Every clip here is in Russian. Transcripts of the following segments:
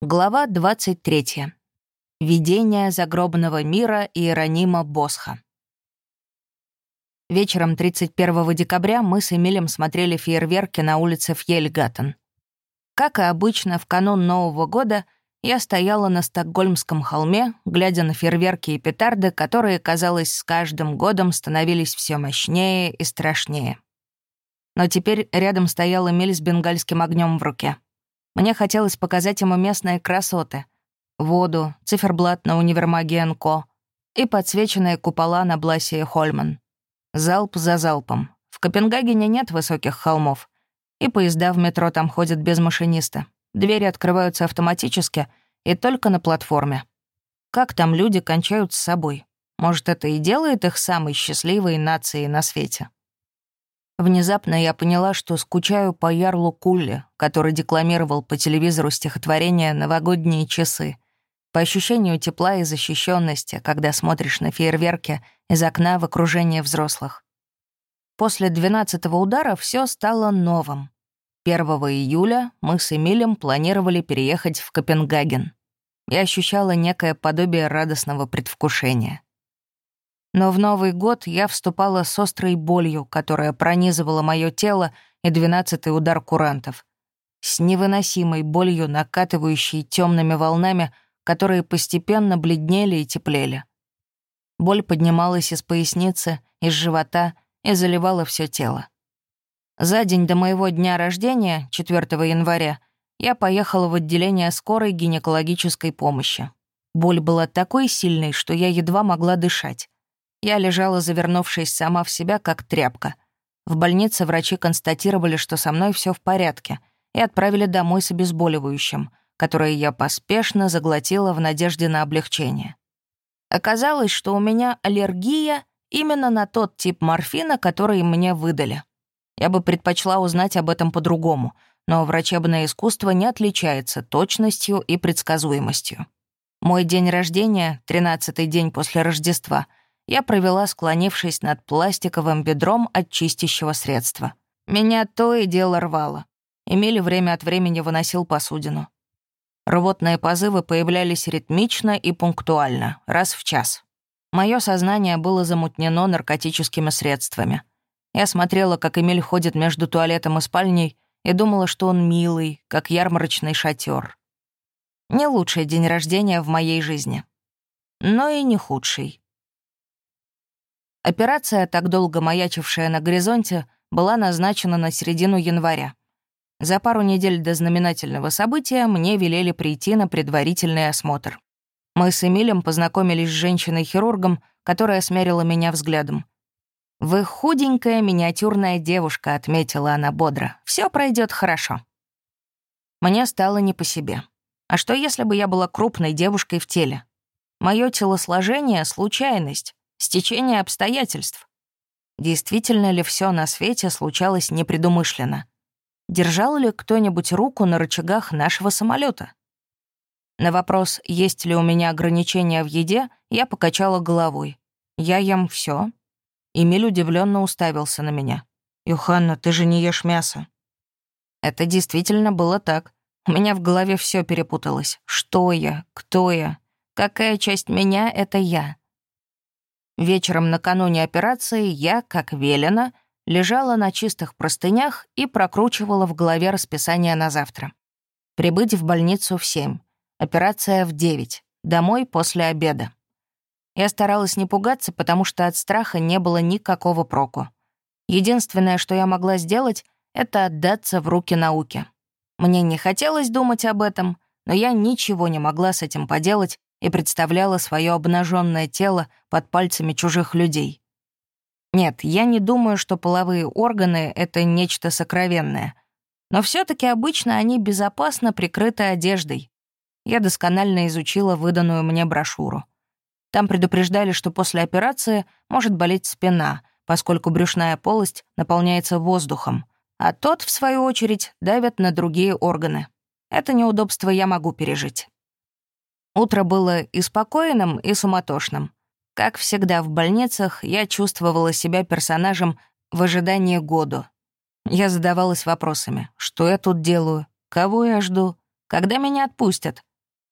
Глава 23. Видение загробного мира Иеронима Босха. Вечером 31 декабря мы с Эмилем смотрели фейерверки на улице Фьельгаттен. Как и обычно, в канун Нового года я стояла на Стокгольмском холме, глядя на фейерверки и петарды, которые, казалось, с каждым годом становились все мощнее и страшнее. Но теперь рядом стоял Эмиль с бенгальским огнем в руке. Мне хотелось показать ему местные красоты. Воду, циферблат на универмаге НКО и подсвеченные купола на Бласе и Хольман. Залп за залпом. В Копенгагене нет высоких холмов. И поезда в метро там ходят без машиниста. Двери открываются автоматически и только на платформе. Как там люди кончают с собой? Может, это и делает их самой счастливой нацией на свете? Внезапно я поняла, что скучаю по Ярлу Кулле, который декламировал по телевизору стихотворение «Новогодние часы». По ощущению тепла и защищенности, когда смотришь на фейерверки из окна в окружении взрослых. После двенадцатого удара все стало новым. 1 июля мы с Эмилем планировали переехать в Копенгаген. Я ощущала некое подобие радостного предвкушения. Но в Новый год я вступала с острой болью, которая пронизывала мое тело и двенадцатый удар курантов. С невыносимой болью, накатывающей темными волнами, которые постепенно бледнели и теплели. Боль поднималась из поясницы, из живота и заливала все тело. За день до моего дня рождения, 4 января, я поехала в отделение скорой гинекологической помощи. Боль была такой сильной, что я едва могла дышать. Я лежала, завернувшись сама в себя, как тряпка. В больнице врачи констатировали, что со мной все в порядке, и отправили домой с обезболивающим, которое я поспешно заглотила в надежде на облегчение. Оказалось, что у меня аллергия именно на тот тип морфина, который мне выдали. Я бы предпочла узнать об этом по-другому, но врачебное искусство не отличается точностью и предсказуемостью. Мой день рождения, тринадцатый день после Рождества — я провела, склонившись над пластиковым бедром от чистящего средства. Меня то и дело рвало. Эмили время от времени выносил посудину. Рвотные позывы появлялись ритмично и пунктуально, раз в час. Мое сознание было замутнено наркотическими средствами. Я смотрела, как Эмиль ходит между туалетом и спальней, и думала, что он милый, как ярмарочный шатер. Не лучший день рождения в моей жизни. Но и не худший. Операция, так долго маячившая на горизонте, была назначена на середину января. За пару недель до знаменательного события мне велели прийти на предварительный осмотр. Мы с Эмилем познакомились с женщиной-хирургом, которая смерила меня взглядом. «Вы худенькая миниатюрная девушка», — отметила она бодро. Все пройдет хорошо». Мне стало не по себе. А что, если бы я была крупной девушкой в теле? Мое телосложение — случайность. Стечение обстоятельств. Действительно ли все на свете случалось непредумышленно? Держал ли кто-нибудь руку на рычагах нашего самолета? На вопрос, есть ли у меня ограничения в еде, я покачала головой. Я ем все. Эмиль удивленно уставился на меня. «Юханна, ты же не ешь мясо». Это действительно было так. У меня в голове все перепуталось. Что я? Кто я? Какая часть меня — это я? Вечером накануне операции я, как велено, лежала на чистых простынях и прокручивала в голове расписание на завтра. Прибыть в больницу в семь, операция в девять, домой после обеда. Я старалась не пугаться, потому что от страха не было никакого проку. Единственное, что я могла сделать, это отдаться в руки науки. Мне не хотелось думать об этом, но я ничего не могла с этим поделать и представляла свое обнаженное тело под пальцами чужих людей. Нет, я не думаю, что половые органы — это нечто сокровенное. Но все таки обычно они безопасно прикрыты одеждой. Я досконально изучила выданную мне брошюру. Там предупреждали, что после операции может болеть спина, поскольку брюшная полость наполняется воздухом, а тот, в свою очередь, давит на другие органы. Это неудобство я могу пережить. Утро было и спокойным, и суматошным. Как всегда в больницах, я чувствовала себя персонажем в ожидании году. Я задавалась вопросами. Что я тут делаю? Кого я жду? Когда меня отпустят?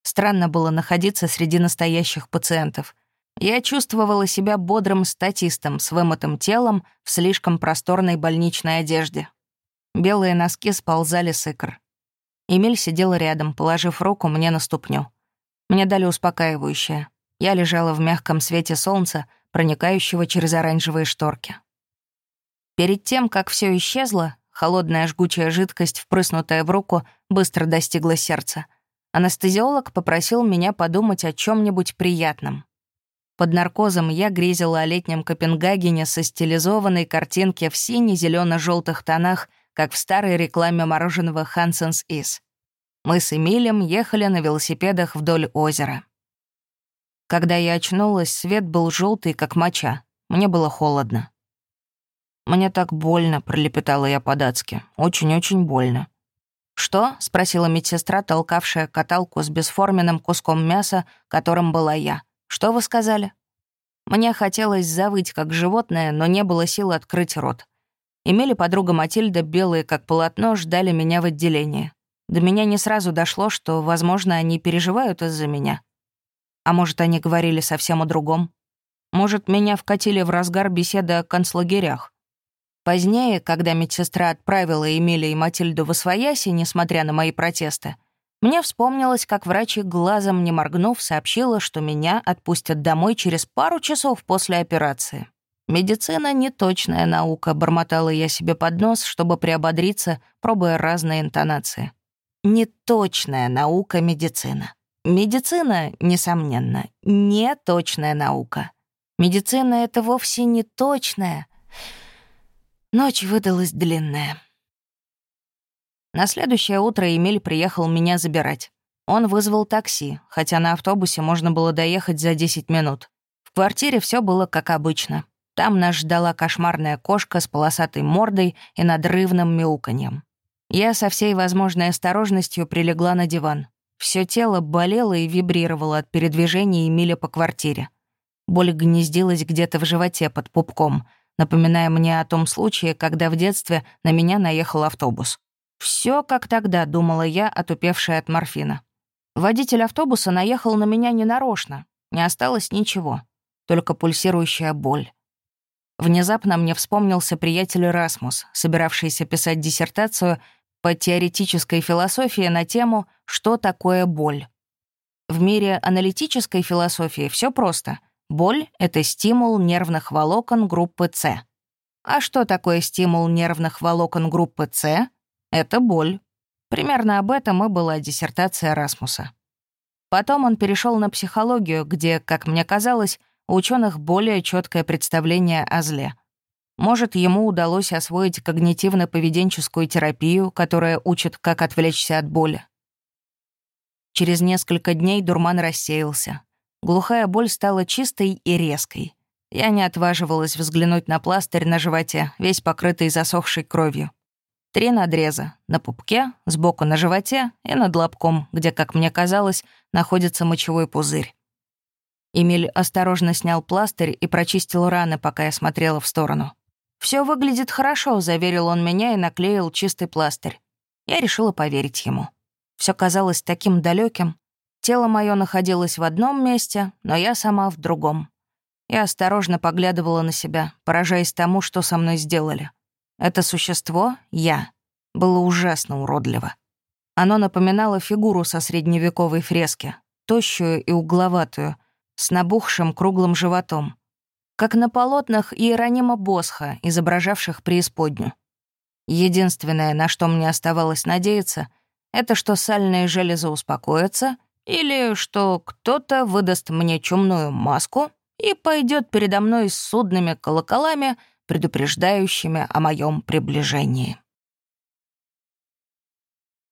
Странно было находиться среди настоящих пациентов. Я чувствовала себя бодрым статистом с вымытым телом в слишком просторной больничной одежде. Белые носки сползали с икр. Эмиль сидел рядом, положив руку мне на ступню. Мне дали успокаивающее. Я лежала в мягком свете солнца, проникающего через оранжевые шторки. Перед тем, как все исчезло, холодная жгучая жидкость, впрыснутая в руку, быстро достигла сердца. Анестезиолог попросил меня подумать о чем нибудь приятном. Под наркозом я грезила о летнем Копенгагене со стилизованной картинки в сине зелено желтых тонах как в старой рекламе мороженого «Хансенс Ис». Мы с Эмилем ехали на велосипедах вдоль озера. Когда я очнулась, свет был желтый, как моча. Мне было холодно. «Мне так больно», — пролепетала я по-датски. «Очень-очень больно». «Что?» — спросила медсестра, толкавшая каталку с бесформенным куском мяса, которым была я. «Что вы сказали?» Мне хотелось завыть, как животное, но не было сил открыть рот. Имели подруга Матильда, белые как полотно, ждали меня в отделении. До меня не сразу дошло, что, возможно, они переживают из-за меня. А может, они говорили совсем о другом? Может, меня вкатили в разгар беседы о концлагерях? Позднее, когда медсестра отправила Эмилия и Матильду в освояси, несмотря на мои протесты, мне вспомнилось, как врач глазом не моргнув сообщила, что меня отпустят домой через пару часов после операции. «Медицина — неточная наука», — бормотала я себе под нос, чтобы приободриться, пробуя разные интонации. «Неточная наука медицина». Медицина, несомненно, неточная наука. Медицина — это вовсе не точная. Ночь выдалась длинная. На следующее утро Эмиль приехал меня забирать. Он вызвал такси, хотя на автобусе можно было доехать за 10 минут. В квартире все было как обычно. Там нас ждала кошмарная кошка с полосатой мордой и надрывным мяуканьем. Я со всей возможной осторожностью прилегла на диван. Все тело болело и вибрировало от передвижения Эмиля по квартире. Боль гнездилась где-то в животе под пупком, напоминая мне о том случае, когда в детстве на меня наехал автобус. Все как тогда, думала я, отупевшая от морфина. Водитель автобуса наехал на меня ненарочно. Не осталось ничего, только пульсирующая боль. Внезапно мне вспомнился приятель Расмус, собиравшийся писать диссертацию по теоретической философии на тему «Что такое боль?». В мире аналитической философии все просто. Боль — это стимул нервных волокон группы С. А что такое стимул нервных волокон группы С? Это боль. Примерно об этом и была диссертация Расмуса. Потом он перешел на психологию, где, как мне казалось, у ученых более четкое представление о зле. Может, ему удалось освоить когнитивно-поведенческую терапию, которая учит, как отвлечься от боли. Через несколько дней дурман рассеялся. Глухая боль стала чистой и резкой. Я не отваживалась взглянуть на пластырь на животе, весь покрытый засохшей кровью. Три надреза — на пупке, сбоку на животе и над лобком, где, как мне казалось, находится мочевой пузырь. Эмиль осторожно снял пластырь и прочистил раны, пока я смотрела в сторону. Все выглядит хорошо», — заверил он меня и наклеил чистый пластырь. Я решила поверить ему. Все казалось таким далеким. Тело мое находилось в одном месте, но я сама в другом. Я осторожно поглядывала на себя, поражаясь тому, что со мной сделали. Это существо, я, было ужасно уродливо. Оно напоминало фигуру со средневековой фрески, тощую и угловатую, с набухшим круглым животом, как на полотнах Иеронима Босха, изображавших преисподнюю. Единственное, на что мне оставалось надеяться, это что сальные железы успокоятся или что кто-то выдаст мне чумную маску и пойдет передо мной с судными колоколами, предупреждающими о моем приближении.